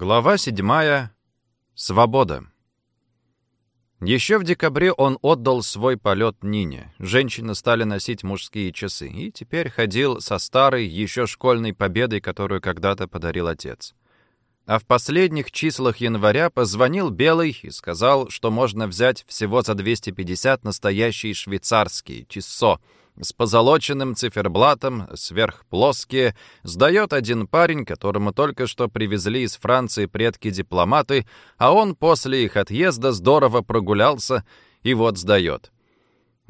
Глава 7. Свобода. Еще в декабре он отдал свой полет Нине. Женщины стали носить мужские часы. И теперь ходил со старой, еще школьной победой, которую когда-то подарил отец. А в последних числах января позвонил Белый и сказал, что можно взять всего за 250 настоящие швейцарские часо — с позолоченным циферблатом, сверхплоские, сдает один парень, которому только что привезли из Франции предки-дипломаты, а он после их отъезда здорово прогулялся и вот сдает.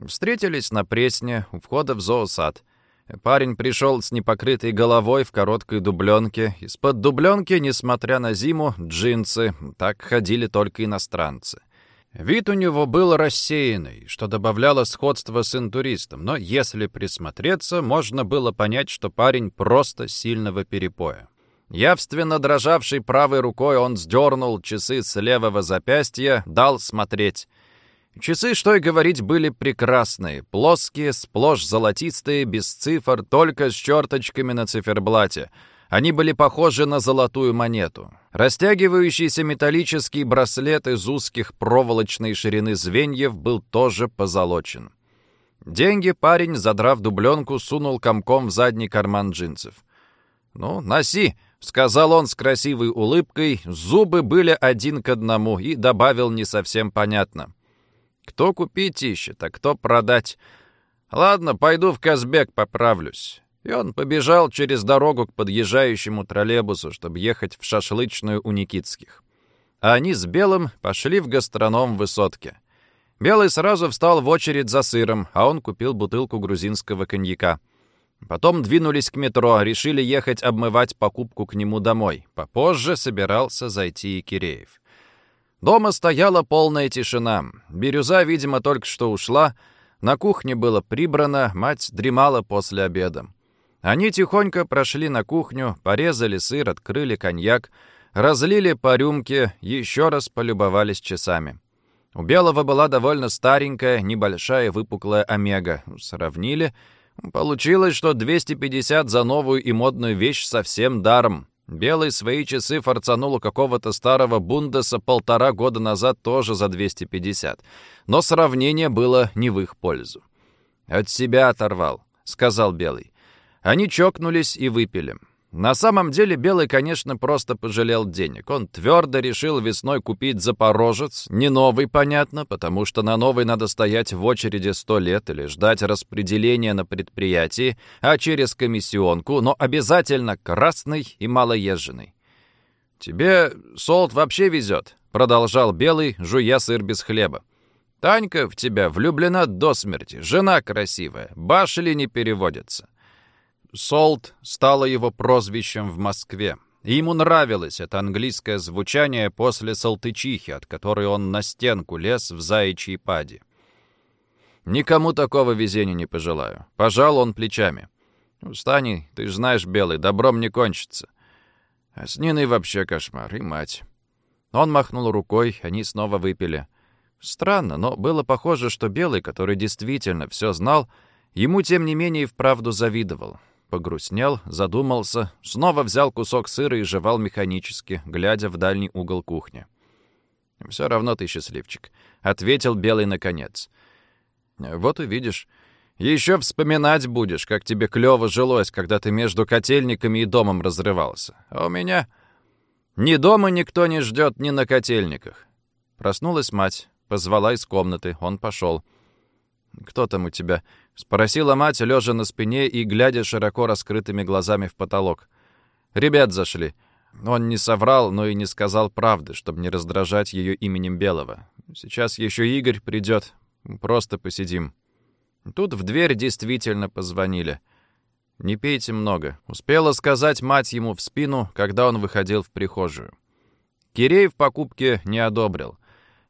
Встретились на Пресне у входа в зоосад. Парень пришел с непокрытой головой в короткой дубленке. Из-под дубленки, несмотря на зиму, джинсы. Так ходили только иностранцы. Вид у него был рассеянный, что добавляло сходство с интуристом, но если присмотреться, можно было понять, что парень просто сильного перепоя. Явственно дрожавшей правой рукой он сдернул часы с левого запястья, дал смотреть. Часы, что и говорить, были прекрасные, плоские, сплошь золотистые, без цифр, только с черточками на циферблате — они были похожи на золотую монету. Растягивающийся металлический браслет из узких проволочной ширины звеньев был тоже позолочен. Деньги парень, задрав дубленку, сунул комком в задний карман джинсов. «Ну, носи», — сказал он с красивой улыбкой, зубы были один к одному, и добавил не совсем понятно. «Кто купить ищет, а кто продать? Ладно, пойду в Казбек поправлюсь». И он побежал через дорогу к подъезжающему троллейбусу, чтобы ехать в шашлычную у Никитских. А они с Белым пошли в гастроном в Высотке. Белый сразу встал в очередь за сыром, а он купил бутылку грузинского коньяка. Потом двинулись к метро, решили ехать обмывать покупку к нему домой. Попозже собирался зайти и Киреев. Дома стояла полная тишина. Бирюза, видимо, только что ушла. На кухне было прибрано, мать дремала после обеда. Они тихонько прошли на кухню, порезали сыр, открыли коньяк, разлили по рюмке, еще раз полюбовались часами. У Белого была довольно старенькая, небольшая выпуклая омега. Сравнили. Получилось, что 250 за новую и модную вещь совсем даром. Белый свои часы форцанул у какого-то старого бундеса полтора года назад тоже за 250. Но сравнение было не в их пользу. «От себя оторвал», — сказал Белый. Они чокнулись и выпили. На самом деле Белый, конечно, просто пожалел денег. Он твердо решил весной купить «Запорожец». Не новый, понятно, потому что на новый надо стоять в очереди сто лет или ждать распределения на предприятии, а через комиссионку, но обязательно красный и малоезженный. «Тебе солд вообще везет», — продолжал Белый, жуя сыр без хлеба. «Танька в тебя влюблена до смерти, жена красивая, башли не переводятся». Солт стало его прозвищем в Москве. И ему нравилось это английское звучание после Салтычихи, от которой он на стенку лез в заячьей паде. «Никому такого везения не пожелаю». Пожал он плечами. «Устань, ты ж знаешь, Белый, добром не кончится». А с Ниной вообще кошмар, и мать. Он махнул рукой, они снова выпили. Странно, но было похоже, что Белый, который действительно все знал, ему, тем не менее, и вправду завидовал погрустнел, задумался, снова взял кусок сыра и жевал механически, глядя в дальний угол кухни. «Все равно ты счастливчик», — ответил Белый наконец. «Вот увидишь. Еще вспоминать будешь, как тебе клёво жилось, когда ты между котельниками и домом разрывался. А у меня ни дома никто не ждет, ни на котельниках». Проснулась мать, позвала из комнаты, он пошел. «Кто там у тебя?» — спросила мать, лежа на спине и глядя широко раскрытыми глазами в потолок. «Ребят зашли». Он не соврал, но и не сказал правды, чтобы не раздражать ее именем Белого. «Сейчас еще Игорь придет. Просто посидим». Тут в дверь действительно позвонили. «Не пейте много», — успела сказать мать ему в спину, когда он выходил в прихожую. Кирей в покупке не одобрил.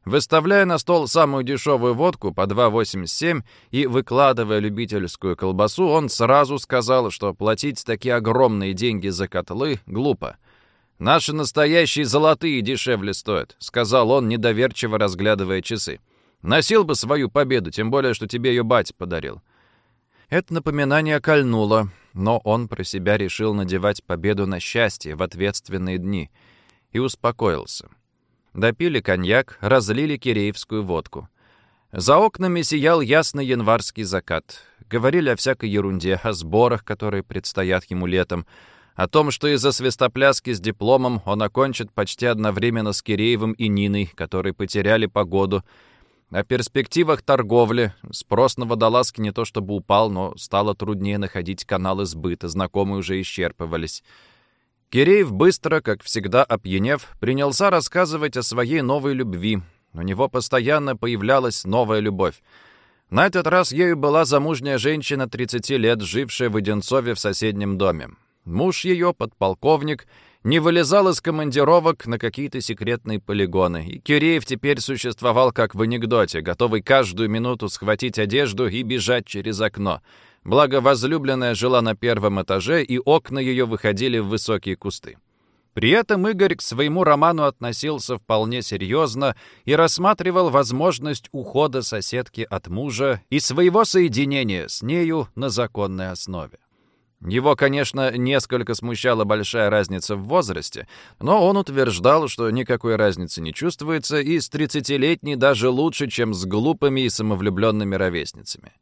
Выставляя на стол самую дешевую водку по 2,87 и выкладывая любительскую колбасу, он сразу сказал, что платить такие огромные деньги за котлы глупо. «Наши настоящие золотые дешевле стоят», — сказал он, недоверчиво разглядывая часы. «Носил бы свою победу, тем более, что тебе ее бать подарил». Это напоминание кольнуло, но он про себя решил надевать победу на счастье в ответственные дни — и успокоился. Допили коньяк, разлили киреевскую водку. За окнами сиял ясный январский закат. Говорили о всякой ерунде, о сборах, которые предстоят ему летом, о том, что из-за свистопляски с дипломом он окончит почти одновременно с Киреевым и Ниной, которые потеряли погоду, о перспективах торговли. Спрос на водолазки не то чтобы упал, но стало труднее находить каналы сбыта, знакомые уже исчерпывались. Киреев быстро, как всегда опьянев, принялся рассказывать о своей новой любви. У него постоянно появлялась новая любовь. На этот раз ею была замужняя женщина 30 лет, жившая в Одинцове в соседнем доме. Муж ее, подполковник, не вылезал из командировок на какие-то секретные полигоны, и Киреев теперь существовал как в анекдоте, готовый каждую минуту схватить одежду и бежать через окно. Благо, возлюбленная жила на первом этаже, и окна ее выходили в высокие кусты. При этом Игорь к своему роману относился вполне серьезно и рассматривал возможность ухода соседки от мужа и своего соединения с нею на законной основе. Его, конечно, несколько смущала большая разница в возрасте, но он утверждал, что никакой разницы не чувствуется, и с 30-летней даже лучше, чем с глупыми и самовлюбленными ровесницами.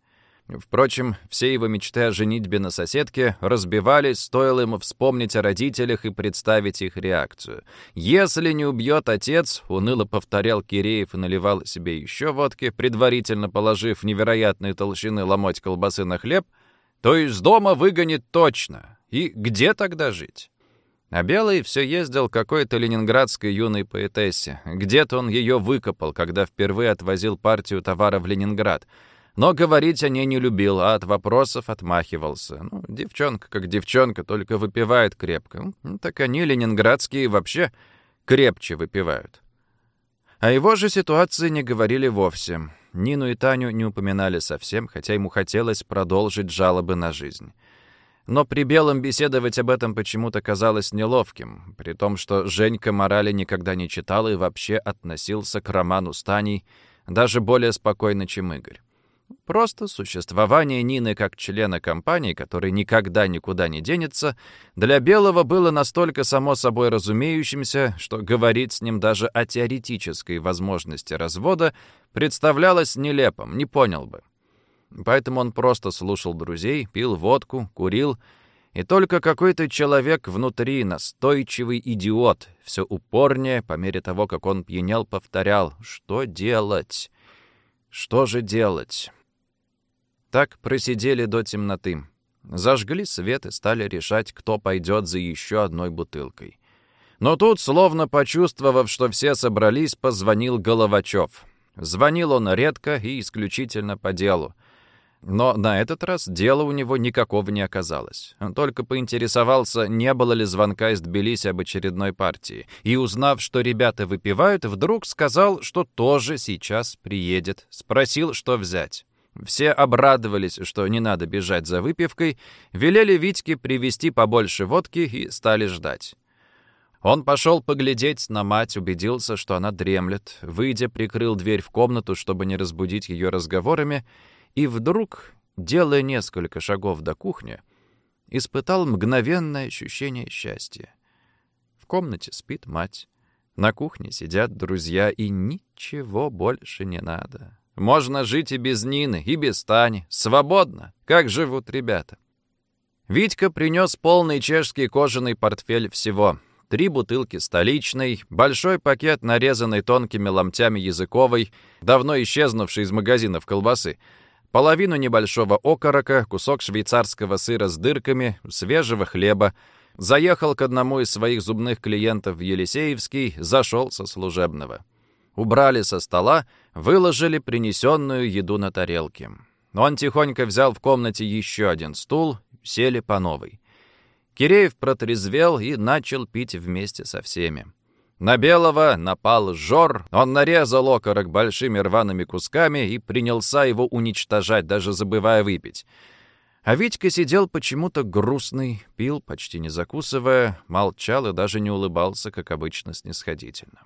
Впрочем, все его мечты о женитьбе на соседке разбивались, стоило ему вспомнить о родителях и представить их реакцию. «Если не убьет отец», — уныло повторял Киреев и наливал себе еще водки, предварительно положив невероятные толщины ломоть колбасы на хлеб — то из дома выгонит точно. И где тогда жить? А Белый все ездил какой-то ленинградской юной поэтессе. Где-то он ее выкопал, когда впервые отвозил партию товара в Ленинград. Но говорить о ней не любил, а от вопросов отмахивался. Ну, девчонка как девчонка, только выпивает крепко. Ну, так они, ленинградские, вообще крепче выпивают. О его же ситуации не говорили вовсе. Нину и Таню не упоминали совсем, хотя ему хотелось продолжить жалобы на жизнь. Но при Белом беседовать об этом почему-то казалось неловким, при том, что Женька морали никогда не читал и вообще относился к роману с Таней даже более спокойно, чем Игорь. Просто существование Нины как члена компании, который никогда никуда не денется, для Белого было настолько само собой разумеющимся, что говорить с ним даже о теоретической возможности развода представлялось нелепым, не понял бы. Поэтому он просто слушал друзей, пил водку, курил, и только какой-то человек внутри, настойчивый идиот, все упорнее, по мере того, как он пьянел, повторял «Что делать? Что же делать?» Так просидели до темноты. Зажгли свет и стали решать, кто пойдет за еще одной бутылкой. Но тут, словно почувствовав, что все собрались, позвонил Головачев. Звонил он редко и исключительно по делу. Но на этот раз дела у него никакого не оказалось. Он только поинтересовался, не было ли звонка из Тбилиси об очередной партии. И, узнав, что ребята выпивают, вдруг сказал, что тоже сейчас приедет. Спросил, что взять. Все обрадовались, что не надо бежать за выпивкой, велели Витьке привезти побольше водки и стали ждать. Он пошел поглядеть на мать, убедился, что она дремлет, выйдя, прикрыл дверь в комнату, чтобы не разбудить ее разговорами, и вдруг, делая несколько шагов до кухни, испытал мгновенное ощущение счастья. В комнате спит мать, на кухне сидят друзья, и ничего больше не надо. Можно жить и без Нины, и без Тани. Свободно, как живут ребята. Витька принес полный чешский кожаный портфель всего. Три бутылки столичной, большой пакет, нарезанный тонкими ломтями языковой, давно исчезнувший из магазинов колбасы, половину небольшого окорока, кусок швейцарского сыра с дырками, свежего хлеба, заехал к одному из своих зубных клиентов в Елисеевский, зашел со служебного. Убрали со стола, выложили принесенную еду на тарелки. Он тихонько взял в комнате еще один стул, сели по новой. Киреев протрезвел и начал пить вместе со всеми. На Белого напал Жор, он нарезал окорок большими рваными кусками и принялся его уничтожать, даже забывая выпить. А Витька сидел почему-то грустный, пил, почти не закусывая, молчал и даже не улыбался, как обычно, снисходительно.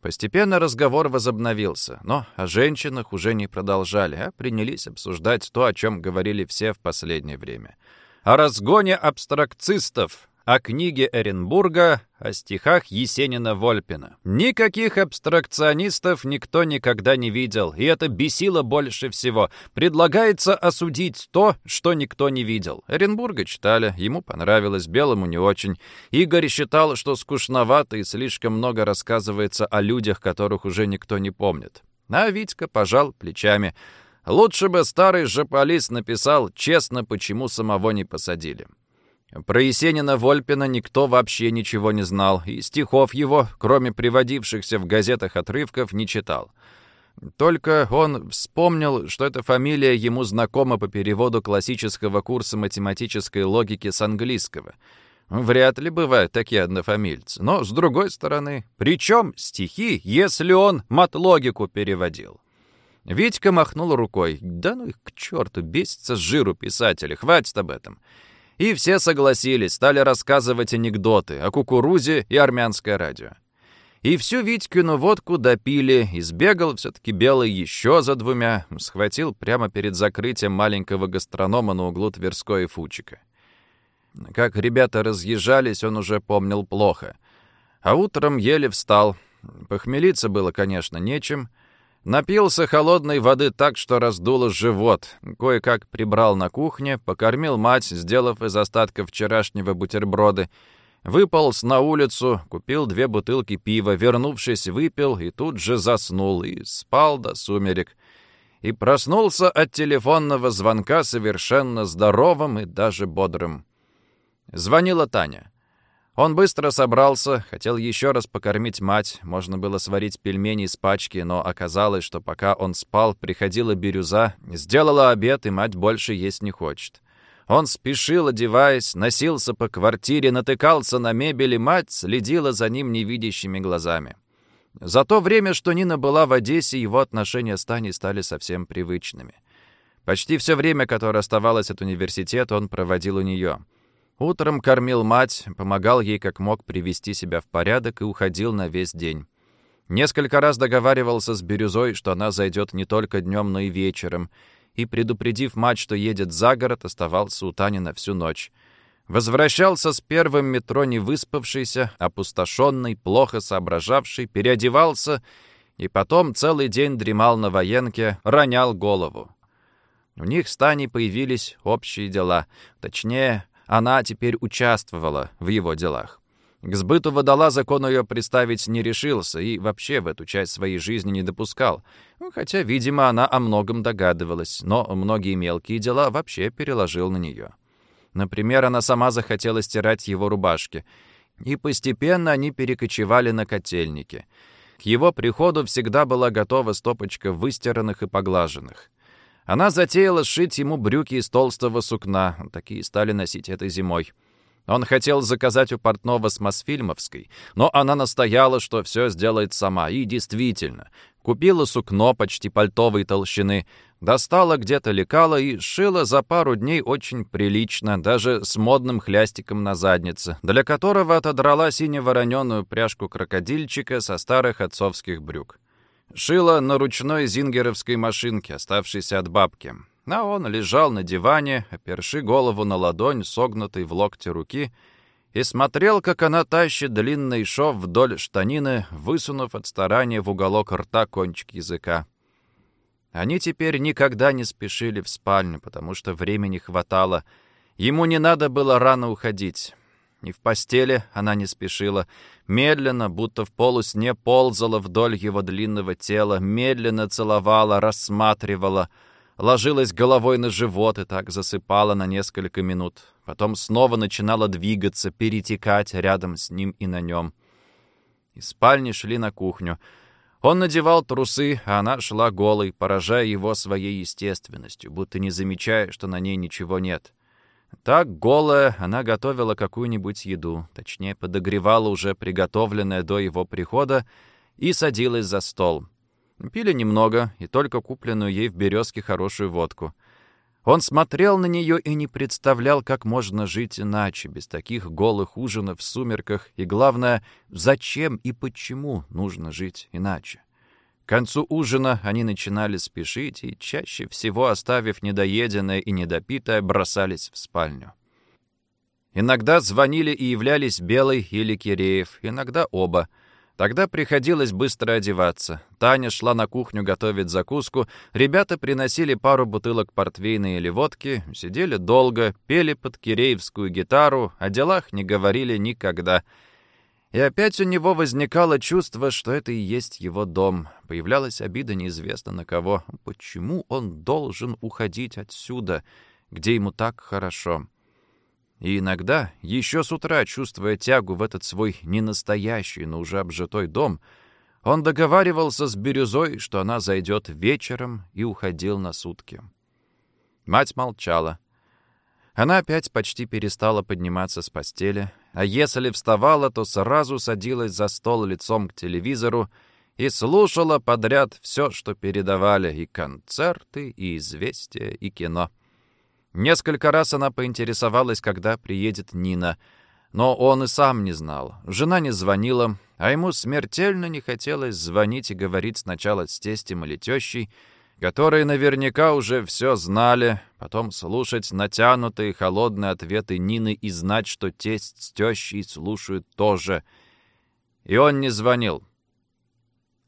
Постепенно разговор возобновился, но о женщинах уже не продолжали, а принялись обсуждать то, о чем говорили все в последнее время. О разгоне абстракцистов, о книге Эренбурга, о стихах Есенина-Вольпина. Никаких абстракционистов никто никогда не видел, и это бесило больше всего. Предлагается осудить то, что никто не видел. Эренбурга читали, ему понравилось, Белому не очень. Игорь считал, что скучновато и слишком много рассказывается о людях, которых уже никто не помнит. А Витька пожал плечами. Лучше бы старый жополис написал честно, почему самого не посадили. Про Есенина Вольпина никто вообще ничего не знал, и стихов его, кроме приводившихся в газетах отрывков, не читал. Только он вспомнил, что эта фамилия ему знакома по переводу классического курса математической логики с английского. Вряд ли бывают такие однофамильцы. Но, с другой стороны, при чем стихи, если он матлогику переводил? Витька махнул рукой. «Да ну их к черту, бесится с жиру писатели, хватит об этом». И все согласились, стали рассказывать анекдоты о кукурузе и армянское радио. И всю Витькину водку допили, и сбегал все-таки Белый еще за двумя, схватил прямо перед закрытием маленького гастронома на углу Тверской и Фучика. Как ребята разъезжались, он уже помнил плохо. А утром еле встал. Похмелиться было, конечно, нечем — Напился холодной воды так, что раздуло живот. Кое-как прибрал на кухне, покормил мать, сделав из остатков вчерашнего бутерброды. Выполз на улицу, купил две бутылки пива, вернувшись, выпил и тут же заснул, и спал до сумерек. И проснулся от телефонного звонка совершенно здоровым и даже бодрым. Звонила Таня. Он быстро собрался, хотел еще раз покормить мать, можно было сварить пельмени из пачки, но оказалось, что пока он спал, приходила бирюза, сделала обед, и мать больше есть не хочет. Он спешил, одеваясь, носился по квартире, натыкался на мебель, и мать следила за ним невидящими глазами. За то время, что Нина была в Одессе, его отношения с Таней стали совсем привычными. Почти все время, которое оставалось от университета, он проводил у нее — Утром кормил мать, помогал ей как мог привести себя в порядок и уходил на весь день. Несколько раз договаривался с Бирюзой, что она зайдет не только днем, но и вечером, и, предупредив мать, что едет за город, оставался у Тани на всю ночь. Возвращался с первым метро не выспавшийся, опустошенный, плохо соображавший, переодевался и потом целый день дремал на военке, ронял голову. У них с Таней появились общие дела, точнее, она теперь участвовала в его делах. К сбыту водолаза он ее представить не решился и вообще в эту часть своей жизни не допускал. Хотя, видимо, она о многом догадывалась, но многие мелкие дела вообще переложил на нее. Например, она сама захотела стирать его рубашки. И постепенно они перекочевали на котельники. К его приходу всегда была готова стопочка выстиранных и поглаженных. Она затеяла сшить ему брюки из толстого сукна. Такие стали носить этой зимой. Он хотел заказать у портного с Мосфильмовской, но она настояла, что все сделает сама. И действительно, купила сукно почти пальтовой толщины, достала где-то лекала и шила за пару дней очень прилично, даже с модным хлястиком на заднице, для которого отодрала сине-вороненую пряжку крокодильчика со старых отцовских брюк. Шила на ручной зингеровской машинке, оставшейся от бабки. А он лежал на диване, оперши голову на ладонь, согнутой в локте руки, и смотрел, как она тащит длинный шов вдоль штанины, высунув от старания в уголок рта кончик языка. Они теперь никогда не спешили в спальню, потому что времени хватало. Ему не надо было рано уходить. И в постели она не спешила. Медленно, будто в полусне, ползала вдоль его длинного тела, медленно целовала, рассматривала, ложилась головой на живот и так засыпала на несколько минут. Потом снова начинала двигаться, перетекать рядом с ним и на нем. Из спальни шли на кухню. Он надевал трусы, а она шла голой, поражая его своей естественностью, будто не замечая, что на ней ничего нет. Так, голая, она готовила какую-нибудь еду, точнее, подогревала уже приготовленное до его прихода и садилась за стол. Пили немного, и только купленную ей в «Березке» хорошую водку. Он смотрел на нее и не представлял, как можно жить иначе, без таких голых ужинов в сумерках, и, главное, зачем и почему нужно жить иначе. К концу ужина они начинали спешить и, чаще всего оставив недоеденное и недопитое, бросались в спальню. Иногда звонили и являлись Белый или Киреев, иногда оба. Тогда приходилось быстро одеваться. Таня шла на кухню готовить закуску, ребята приносили пару бутылок портвейна или водки, сидели долго, пели под киреевскую гитару, о делах не говорили никогда. И опять у него возникало чувство, что это и есть его дом. Появлялась обида неизвестно на кого. Почему он должен уходить отсюда, где ему так хорошо? И иногда, еще с утра, чувствуя тягу в этот свой ненастоящий, но уже обжитой дом, он договаривался с Бирюзой, что она зайдет вечером, и уходил на сутки. Мать молчала. Она опять почти перестала подниматься с постели, а если вставала, то сразу садилась за стол лицом к телевизору и слушала подряд все, что передавали, и концерты, и известия, и кино. Несколько раз она поинтересовалась, когда приедет Нина, но он и сам не знал. Жена не звонила, а ему смертельно не хотелось звонить и говорить сначала с тестем или тещей, которые наверняка уже все знали, потом слушать натянутые холодные ответы Нины и знать, что тесть с тещей слушают тоже. И он не звонил.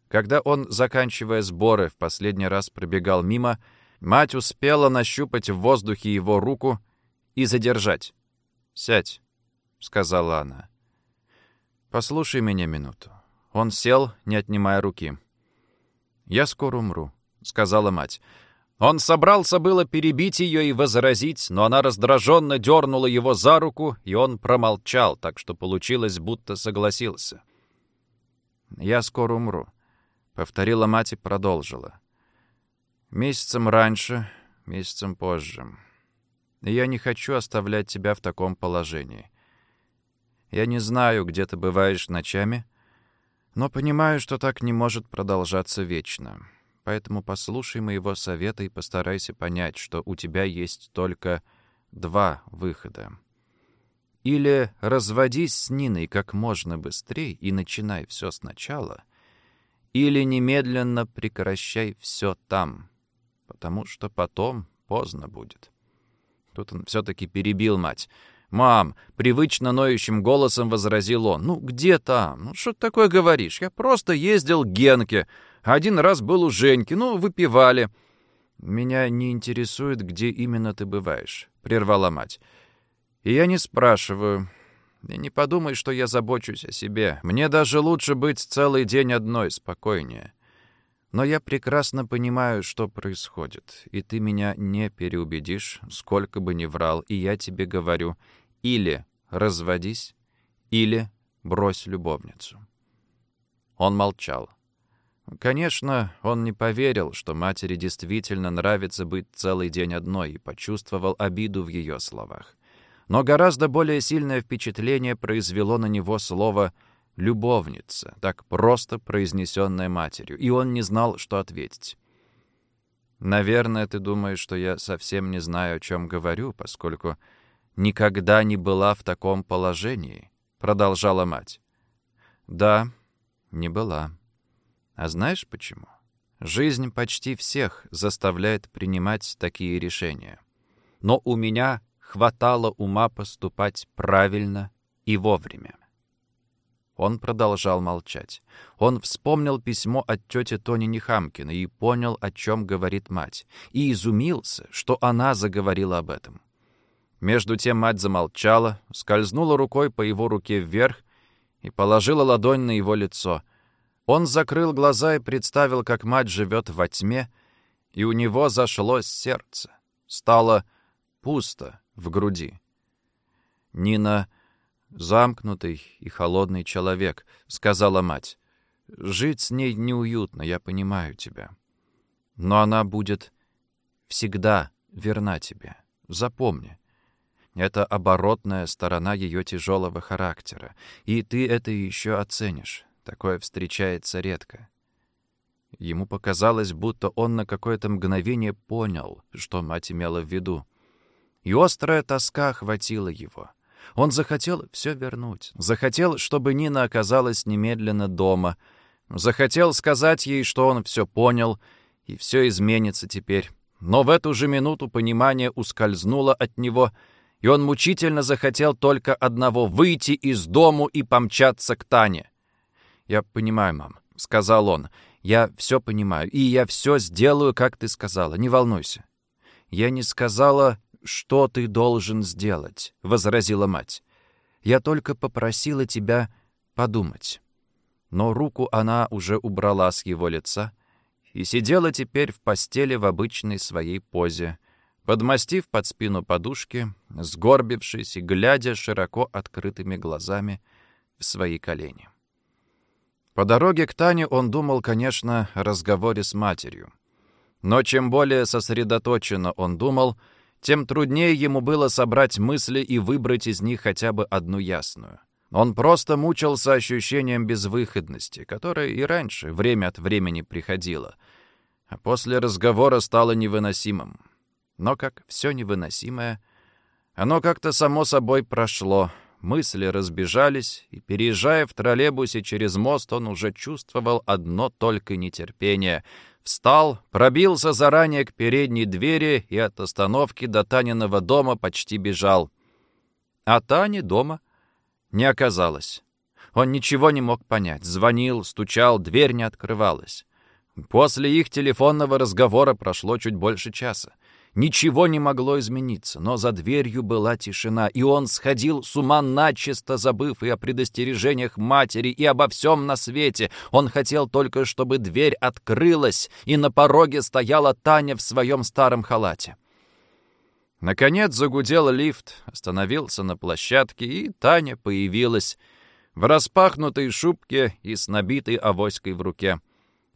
Когда он, заканчивая сборы, в последний раз пробегал мимо, Мать успела нащупать в воздухе его руку и задержать. «Сядь», — сказала она. «Послушай меня минуту». Он сел, не отнимая руки. «Я скоро умру», — сказала мать. Он собрался было перебить ее и возразить, но она раздраженно дернула его за руку, и он промолчал, так что получилось, будто согласился. «Я скоро умру», — повторила мать и продолжила. Месяцем раньше, месяцем позже. Я не хочу оставлять тебя в таком положении. Я не знаю, где ты бываешь ночами, но понимаю, что так не может продолжаться вечно. Поэтому послушай моего совета и постарайся понять, что у тебя есть только два выхода. Или разводись с Ниной как можно быстрее и начинай все сначала, или немедленно прекращай все там, потому что потом поздно будет. Тут он все-таки перебил мать. «Мам!» — привычно ноющим голосом возразил он. «Ну, где там? Ну, что ты такое говоришь? Я просто ездил к Генке. Один раз был у Женьки. Ну, выпивали». «Меня не интересует, где именно ты бываешь», — прервала мать. «И я не спрашиваю. И не подумай, что я забочусь о себе. Мне даже лучше быть целый день одной, спокойнее. Но я прекрасно понимаю, что происходит, и ты меня не переубедишь, сколько бы ни врал, и я тебе говорю, или разводись, или брось любовницу». Он молчал. Конечно, он не поверил, что матери действительно нравится быть целый день одной, и почувствовал обиду в ее словах. Но гораздо более сильное впечатление произвело на него слово любовница, так просто произнесенная матерью, и он не знал, что ответить. «Наверное, ты думаешь, что я совсем не знаю, о чем говорю, поскольку никогда не была в таком положении», — продолжала мать. «Да, не была. А знаешь почему? Жизнь почти всех заставляет принимать такие решения. Но у меня хватало ума поступать правильно и вовремя. Он продолжал молчать. Он вспомнил письмо от тети Тони Нехамкина и понял, о чем говорит мать, и изумился, что она заговорила об этом. Между тем мать замолчала, скользнула рукой по его руке вверх и положила ладонь на его лицо. Он закрыл глаза и представил, как мать живет во тьме, и у него зашло сердце. Стало пусто в груди. Нина замкнутый и холодный человек», — сказала мать. «Жить с ней неуютно, я понимаю тебя. Но она будет всегда верна тебе. Запомни. Это оборотная сторона ее тяжелого характера, и ты это еще оценишь. Такое встречается редко». Ему показалось, будто он на какое-то мгновение понял, что мать имела в виду. И острая тоска охватила его — он захотел все вернуть. Захотел, чтобы Нина оказалась немедленно дома. Захотел сказать ей, что он все понял, и все изменится теперь. Но в эту же минуту понимание ускользнуло от него, и он мучительно захотел только одного — выйти из дому и помчаться к Тане. «Я понимаю, мам», — сказал он, — «я все понимаю, и я все сделаю, как ты сказала, не волнуйся». «Я не сказала, что ты должен сделать», — возразила мать. «Я только попросила тебя подумать». Но руку она уже убрала с его лица и сидела теперь в постели в обычной своей позе — подмастив под спину подушки, сгорбившись и глядя широко открытыми глазами в свои колени. По дороге к Тане он думал, конечно, о разговоре с матерью. Но чем более сосредоточенно он думал, тем труднее ему было собрать мысли и выбрать из них хотя бы одну ясную. Он просто мучился ощущением безвыходности, которое и раньше время от времени приходило, а после разговора стало невыносимым. Но как все невыносимое, оно как-то само собой прошло. Мысли разбежались, и, переезжая в троллейбусе через мост, он уже чувствовал одно только нетерпение. Встал, пробился заранее к передней двери и от остановки до Таниного дома почти бежал. А Тани дома не оказалось. Он ничего не мог понять. Звонил, стучал, дверь не открывалась. После их телефонного разговора прошло чуть больше часа. Ничего не могло измениться, но за дверью была тишина, и он сходил с ума начисто, забыв и о предостережениях матери, и обо всем на свете. Он хотел только, чтобы дверь открылась, и на пороге стояла Таня в своем старом халате. Наконец загудел лифт, остановился на площадке, и Таня появилась в распахнутой шубке и с набитой авоськой в руке.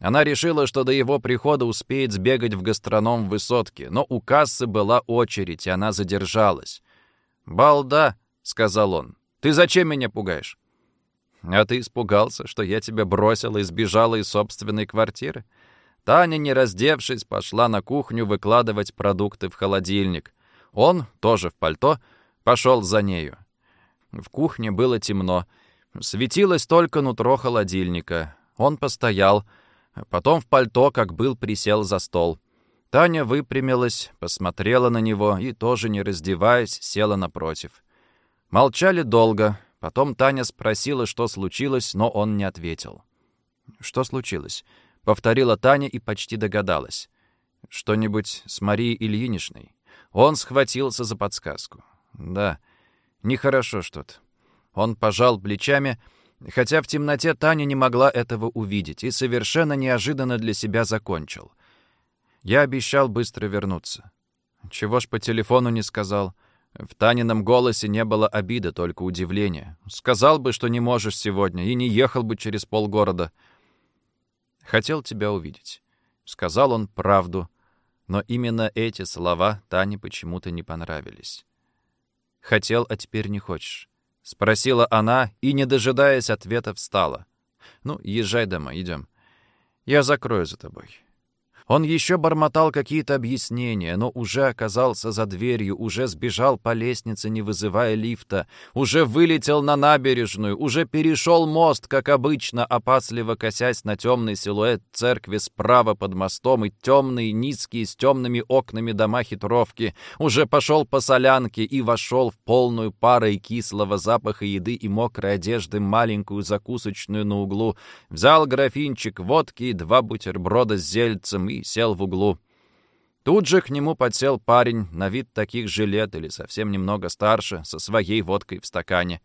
Она решила, что до его прихода успеет сбегать в гастроном в высотке, но у кассы была очередь, и она задержалась. «Балда», — сказал он, — «ты зачем меня пугаешь?» «А ты испугался, что я тебя бросила и сбежала из собственной квартиры?» Таня, не раздевшись, пошла на кухню выкладывать продукты в холодильник. Он, тоже в пальто, пошел за нею. В кухне было темно. Светилось только нутро холодильника. Он постоял, Потом в пальто, как был, присел за стол. Таня выпрямилась, посмотрела на него и, тоже не раздеваясь, села напротив. Молчали долго. Потом Таня спросила, что случилось, но он не ответил. «Что случилось?» — повторила Таня и почти догадалась. «Что-нибудь с Марией Ильиничной?» Он схватился за подсказку. «Да, нехорошо что-то». Он пожал плечами — Хотя в темноте Таня не могла этого увидеть и совершенно неожиданно для себя закончил. Я обещал быстро вернуться. Чего ж по телефону не сказал? В Танином голосе не было обиды, только удивления. Сказал бы, что не можешь сегодня, и не ехал бы через полгорода. Хотел тебя увидеть. Сказал он правду, но именно эти слова Тане почему-то не понравились. Хотел, а теперь не хочешь. — спросила она и, не дожидаясь ответа, встала. «Ну, езжай домой, идем. Я закрою за тобой». Он еще бормотал какие-то объяснения, но уже оказался за дверью, уже сбежал по лестнице, не вызывая лифта, уже вылетел на набережную, уже перешел мост, как обычно, опасливо косясь на темный силуэт церкви справа под мостом и темные, низкие, с темными окнами дома хитровки, уже пошел по солянке и вошел в полную парой кислого запаха еды и мокрой одежды маленькую закусочную на углу, взял графинчик водки и два бутерброда с зельцем и сел в углу. Тут же к нему подсел парень, на вид таких же лет или совсем немного старше, со своей водкой в стакане.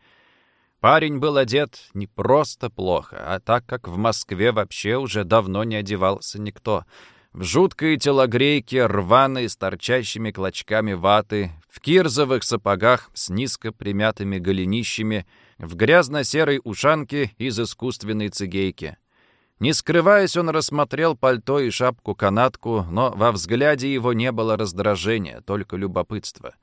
Парень был одет не просто плохо, а так как в Москве вообще уже давно не одевался никто. В жуткой телогрейке, рваной, с торчащими клочками ваты, в кирзовых сапогах с низко примятыми голенищами, в грязно-серой ушанке из искусственной цигейки — не скрываясь, он рассмотрел пальто и шапку-канатку, но во взгляде его не было раздражения, только любопытство.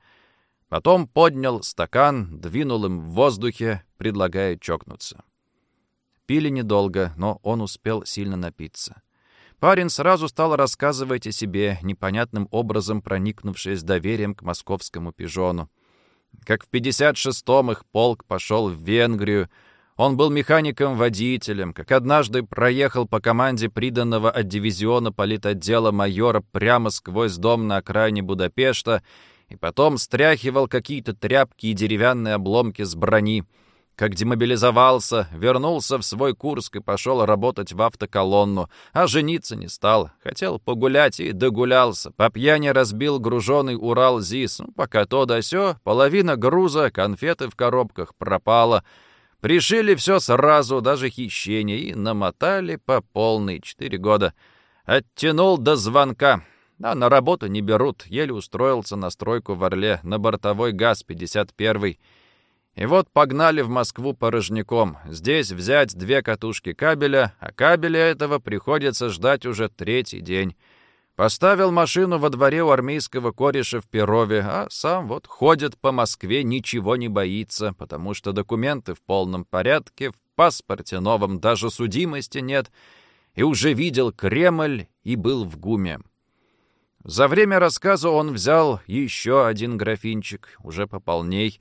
Потом поднял стакан, двинул им в воздухе, предлагая чокнуться. Пили недолго, но он успел сильно напиться. Парень сразу стал рассказывать о себе, непонятным образом проникнувшись доверием к московскому пижону. Как в 56-м их полк пошел в Венгрию, он был механиком-водителем, как однажды проехал по команде приданного от дивизиона политотдела майора прямо сквозь дом на окраине Будапешта и потом стряхивал какие-то тряпки и деревянные обломки с брони. Как демобилизовался, вернулся в свой Курск и пошел работать в автоколонну, а жениться не стал. Хотел погулять и догулялся. По пьяни разбил груженный Урал ЗИС. Ну, пока то да сё, половина груза, конфеты в коробках пропала. Пришили все сразу, даже хищение, и намотали по полной четыре года. Оттянул до звонка. А на работу не берут. Еле устроился на стройку в Орле, на бортовой ГАЗ-51. И вот погнали в Москву порожняком. Здесь взять две катушки кабеля, а кабеля этого приходится ждать уже третий день. Поставил машину во дворе у армейского кореша в Перове, а сам вот ходит по Москве, ничего не боится, потому что документы в полном порядке, в паспорте новом даже судимости нет — и уже видел Кремль и был в гуме. За время рассказа он взял еще один графинчик, уже пополней,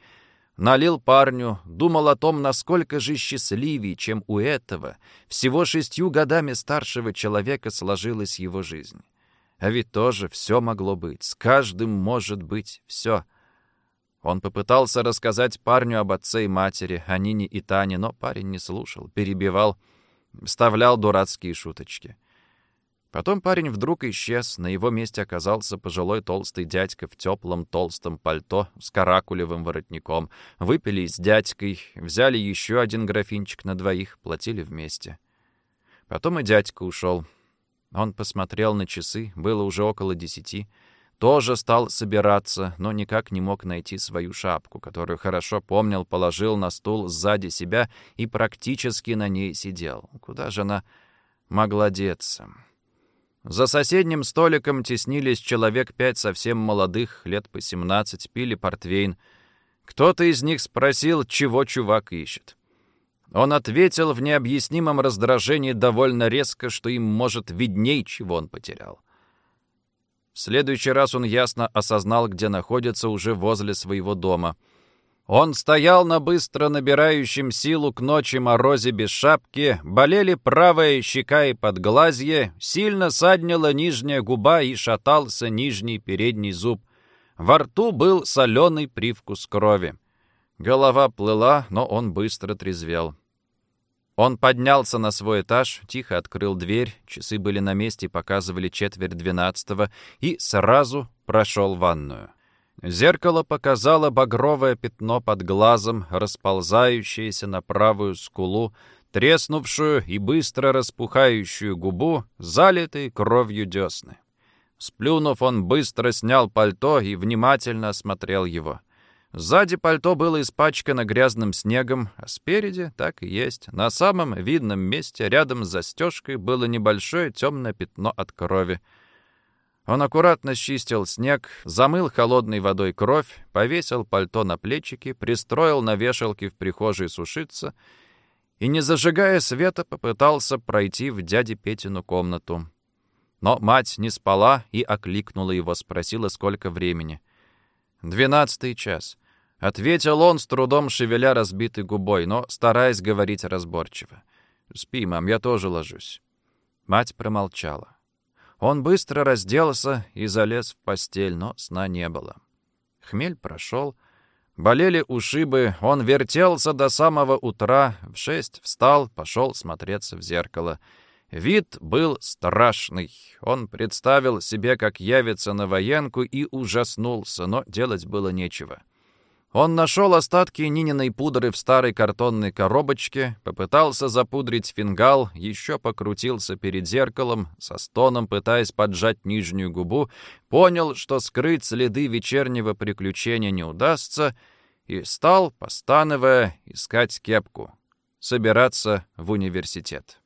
налил парню, думал о том, насколько же счастливее, чем у этого, всего шестью годами старшего человека сложилась его жизнь. А ведь тоже все могло быть, с каждым может быть все. Он попытался рассказать парню об отце и матери, о Нине и Тане, но парень не слушал, перебивал — вставлял дурацкие шуточки. Потом парень вдруг исчез, на его месте оказался пожилой толстый дядька в теплом толстом пальто с каракулевым воротником. Выпили с дядькой, взяли еще один графинчик на двоих, платили вместе. Потом и дядька ушел. Он посмотрел на часы, было уже около десяти — тоже стал собираться, но никак не мог найти свою шапку, которую хорошо помнил, положил на стул сзади себя и практически на ней сидел. Куда же она могла деться? За соседним столиком теснились человек пять совсем молодых, лет по семнадцать, пили портвейн. Кто-то из них спросил, чего чувак ищет. Он ответил в необъяснимом раздражении довольно резко, что им, может, видней, чего он потерял. В следующий раз он ясно осознал, где находится уже возле своего дома. Он стоял на быстро набирающем силу к ночи морозе без шапки, болели правая щека и подглазье, сильно саднила нижняя губа и шатался нижний передний зуб. Во рту был соленый привкус крови. Голова плыла, но он быстро трезвел. Он поднялся на свой этаж, тихо открыл дверь, часы были на месте, показывали четверть двенадцатого, и сразу прошел ванную. Зеркало показало багровое пятно под глазом, расползающееся на правую скулу, треснувшую и быстро распухающую губу, залитой кровью десны. Сплюнув, он быстро снял пальто и внимательно осмотрел его. Сзади пальто было испачкано грязным снегом, а спереди так и есть. На самом видном месте, рядом с застежкой, было небольшое темное пятно от крови. Он аккуратно счистил снег, замыл холодной водой кровь, повесил пальто на плечики, пристроил на вешалке в прихожей сушиться и, не зажигая света, попытался пройти в дяде Петину комнату. Но мать не спала и окликнула его, спросила, сколько времени. «Двенадцатый час». Ответил он, с трудом шевеля разбитой губой, но стараясь говорить разборчиво. «Спи, мам, я тоже ложусь». Мать промолчала. Он быстро разделся и залез в постель, но сна не было. Хмель прошел. Болели ушибы, он вертелся до самого утра, в шесть встал, пошел смотреться в зеркало. Вид был страшный. Он представил себе, как явится на военку, и ужаснулся, но делать было нечего. Он нашел остатки Нининой пудры в старой картонной коробочке, попытался запудрить фингал, еще покрутился перед зеркалом, со стоном пытаясь поджать нижнюю губу, понял, что скрыть следы вечернего приключения не удастся, и стал, постановая, искать кепку, собираться в университет.